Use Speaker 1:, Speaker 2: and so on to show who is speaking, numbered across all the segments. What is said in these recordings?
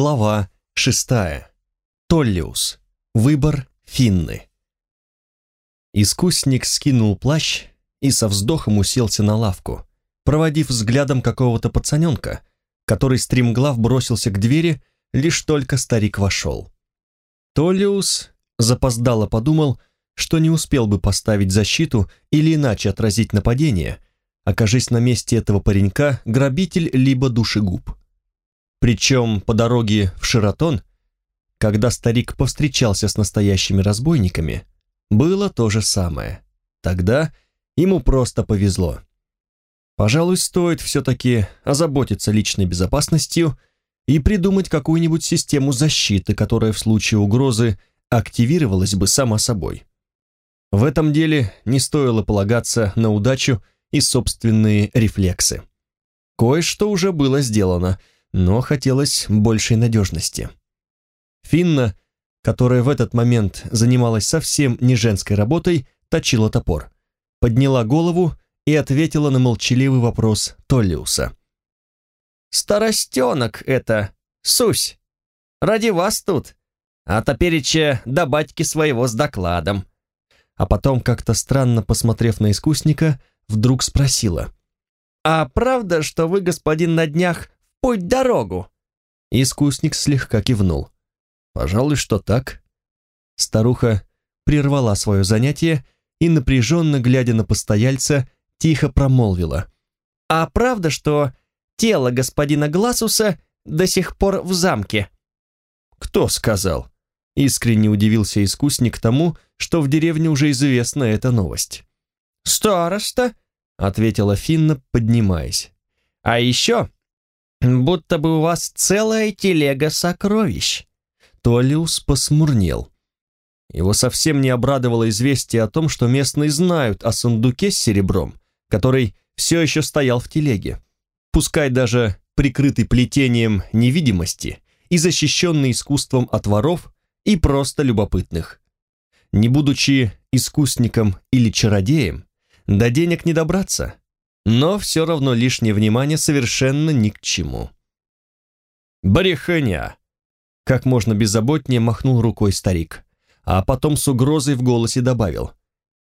Speaker 1: Глава шестая. Толлиус. Выбор Финны. Искусник скинул плащ и со вздохом уселся на лавку, проводив взглядом какого-то пацаненка, который стремглав бросился к двери, лишь только старик вошел. Толлиус запоздало подумал, что не успел бы поставить защиту или иначе отразить нападение, окажись на месте этого паренька грабитель либо душегуб. Причем по дороге в Шератон, когда старик повстречался с настоящими разбойниками, было то же самое. Тогда ему просто повезло. Пожалуй, стоит все-таки озаботиться личной безопасностью и придумать какую-нибудь систему защиты, которая в случае угрозы активировалась бы сама собой. В этом деле не стоило полагаться на удачу и собственные рефлексы. Кое-что уже было сделано – но хотелось большей надежности. Финна, которая в этот момент занималась совсем не женской работой, точила топор, подняла голову и ответила на молчаливый вопрос Толлиуса.
Speaker 2: «Старостенок это, Сусь, ради вас тут, а топереча до батьки своего с докладом».
Speaker 1: А потом, как-то странно посмотрев на искусника, вдруг спросила.
Speaker 2: «А правда, что вы, господин, на днях путь-дорогу?»
Speaker 1: Искусник слегка кивнул. «Пожалуй, что так». Старуха прервала свое занятие и, напряженно глядя на постояльца, тихо промолвила.
Speaker 2: «А правда, что тело господина Гласуса до сих пор в замке?»
Speaker 1: «Кто сказал?» Искренне удивился искусник тому, что в деревне уже известна эта новость.
Speaker 2: «Староста», — ответила Финна, поднимаясь. «А еще будто бы у вас целая телега сокровищ».
Speaker 1: Толиус посмурнел. Его совсем не обрадовало известие о том, что местные знают о сундуке с серебром, который все еще стоял в телеге, пускай даже прикрытый плетением невидимости и защищенный искусством от воров и просто любопытных. Не будучи искусником или чародеем, до денег не добраться, но все равно лишнее внимание совершенно ни к чему. «Бариханя!» Как можно беззаботнее махнул рукой старик, а потом с угрозой в голосе добавил.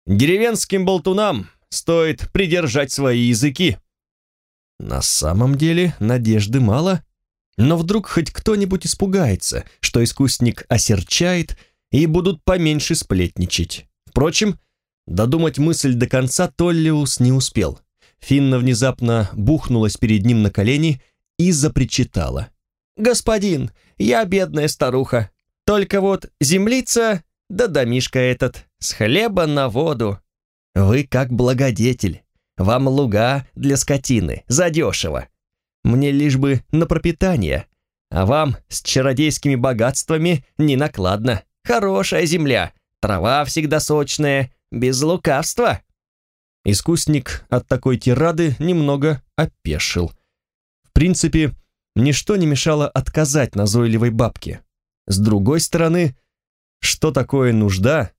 Speaker 1: «Деревенским болтунам стоит придержать свои языки!» На самом деле надежды мало, но вдруг хоть кто-нибудь испугается, что искусник осерчает и будут поменьше сплетничать. Впрочем, додумать мысль до конца Толлиус не успел. Финна внезапно бухнулась перед ним на колени и запричитала.
Speaker 2: «Господин, я бедная старуха. Только вот землица, да домишка этот, с хлеба на воду. Вы как благодетель. Вам луга для скотины, задешево. Мне лишь бы на пропитание, а вам с чародейскими богатствами не накладно. Хорошая земля, трава всегда сочная, без лукавства».
Speaker 1: Искусник от такой тирады немного опешил. В принципе, ничто не мешало отказать назойливой бабке. С другой стороны, что такое нужда,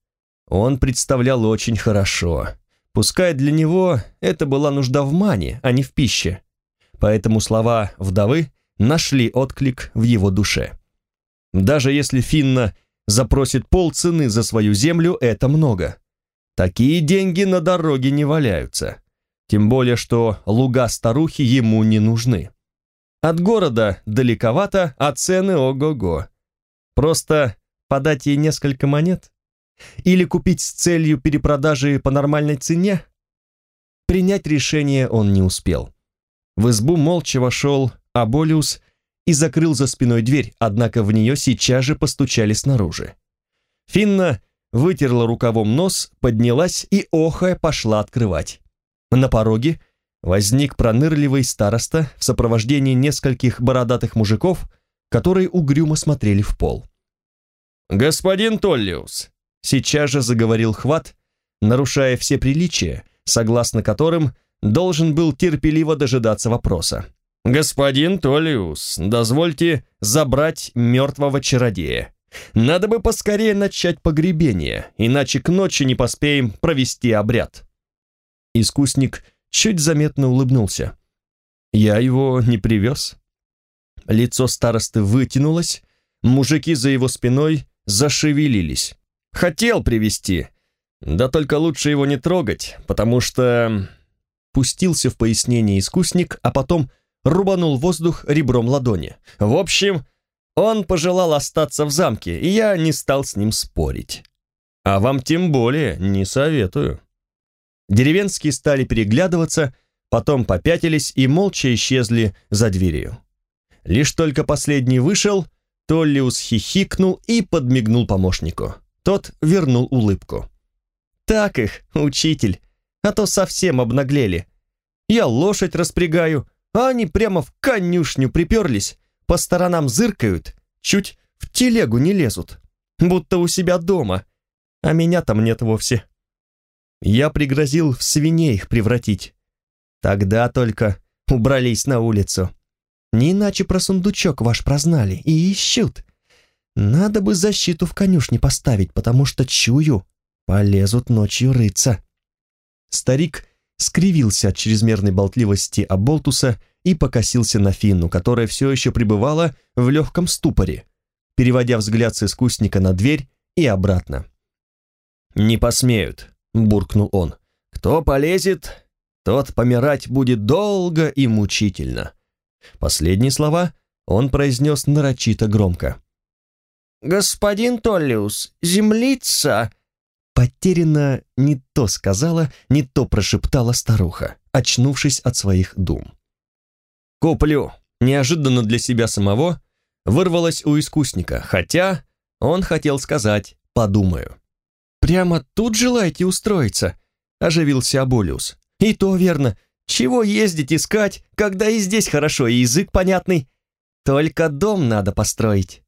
Speaker 1: он представлял очень хорошо. Пускай для него это была нужда в мане, а не в пище. Поэтому слова вдовы нашли отклик в его душе. Даже если Финна запросит полцены за свою землю, это много. Такие деньги на дороге не валяются. Тем более, что луга старухи ему не нужны. От города далековато, а цены ого-го. Просто подать ей несколько монет? Или купить с целью перепродажи по нормальной цене? Принять решение он не успел. В избу молча вошел Аболиус и закрыл за спиной дверь, однако в нее сейчас же постучали снаружи. Финна вытерла рукавом нос, поднялась и, охая, пошла открывать. На пороге возник пронырливый староста в сопровождении нескольких бородатых мужиков, которые угрюмо смотрели в пол. «Господин Толлиус», — сейчас же заговорил Хват, нарушая все приличия, согласно которым должен был терпеливо дожидаться вопроса. «Господин Толлиус, дозвольте забрать мертвого чародея. Надо бы поскорее начать погребение, иначе к ночи не поспеем провести обряд. Искусник чуть заметно улыбнулся. Я его не привез. Лицо старосты вытянулось, мужики за его спиной зашевелились. Хотел привести, да только лучше его не трогать, потому что... Пустился в пояснение искусник, а потом рубанул воздух ребром ладони. В общем, он пожелал остаться в замке, и я не стал с ним спорить. А вам тем более не советую. Деревенские стали переглядываться, потом попятились и молча исчезли за дверью. Лишь только последний вышел, Толлиус хихикнул и подмигнул помощнику. Тот вернул улыбку. «Так их, учитель, а то совсем обнаглели. Я лошадь распрягаю, а они прямо в конюшню приперлись, по сторонам зыркают, чуть в телегу не лезут, будто у себя дома, а меня там нет вовсе. Я пригрозил в свиней их превратить. Тогда только убрались на улицу. Не иначе про сундучок ваш прознали и ищут. Надо бы защиту в конюшне поставить, потому что чую, полезут ночью рыться. Старик скривился от чрезмерной болтливости Аболтуса и покосился на Финну, которая все еще пребывала в легком ступоре, переводя взгляд с искусника на дверь и обратно. «Не посмеют», — буркнул он. «Кто полезет, тот помирать будет долго и мучительно». Последние слова он произнес нарочито громко.
Speaker 2: «Господин Толлиус, землица!»
Speaker 1: Потерянно не то сказала, не то прошептала старуха, очнувшись от своих дум. «Куплю!» Неожиданно для себя самого вырвалось у искусника, хотя он хотел сказать «подумаю». «Прямо тут желаете устроиться?» – оживился Аболиус. «И то верно. Чего ездить искать, когда и здесь хорошо, и язык понятный? Только дом надо построить».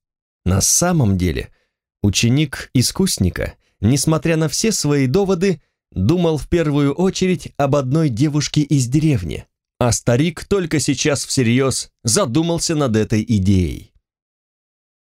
Speaker 1: На самом деле, ученик искусника, несмотря на все свои доводы, думал в первую очередь об одной девушке из деревни, а старик только сейчас всерьез задумался над этой идеей.